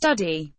study.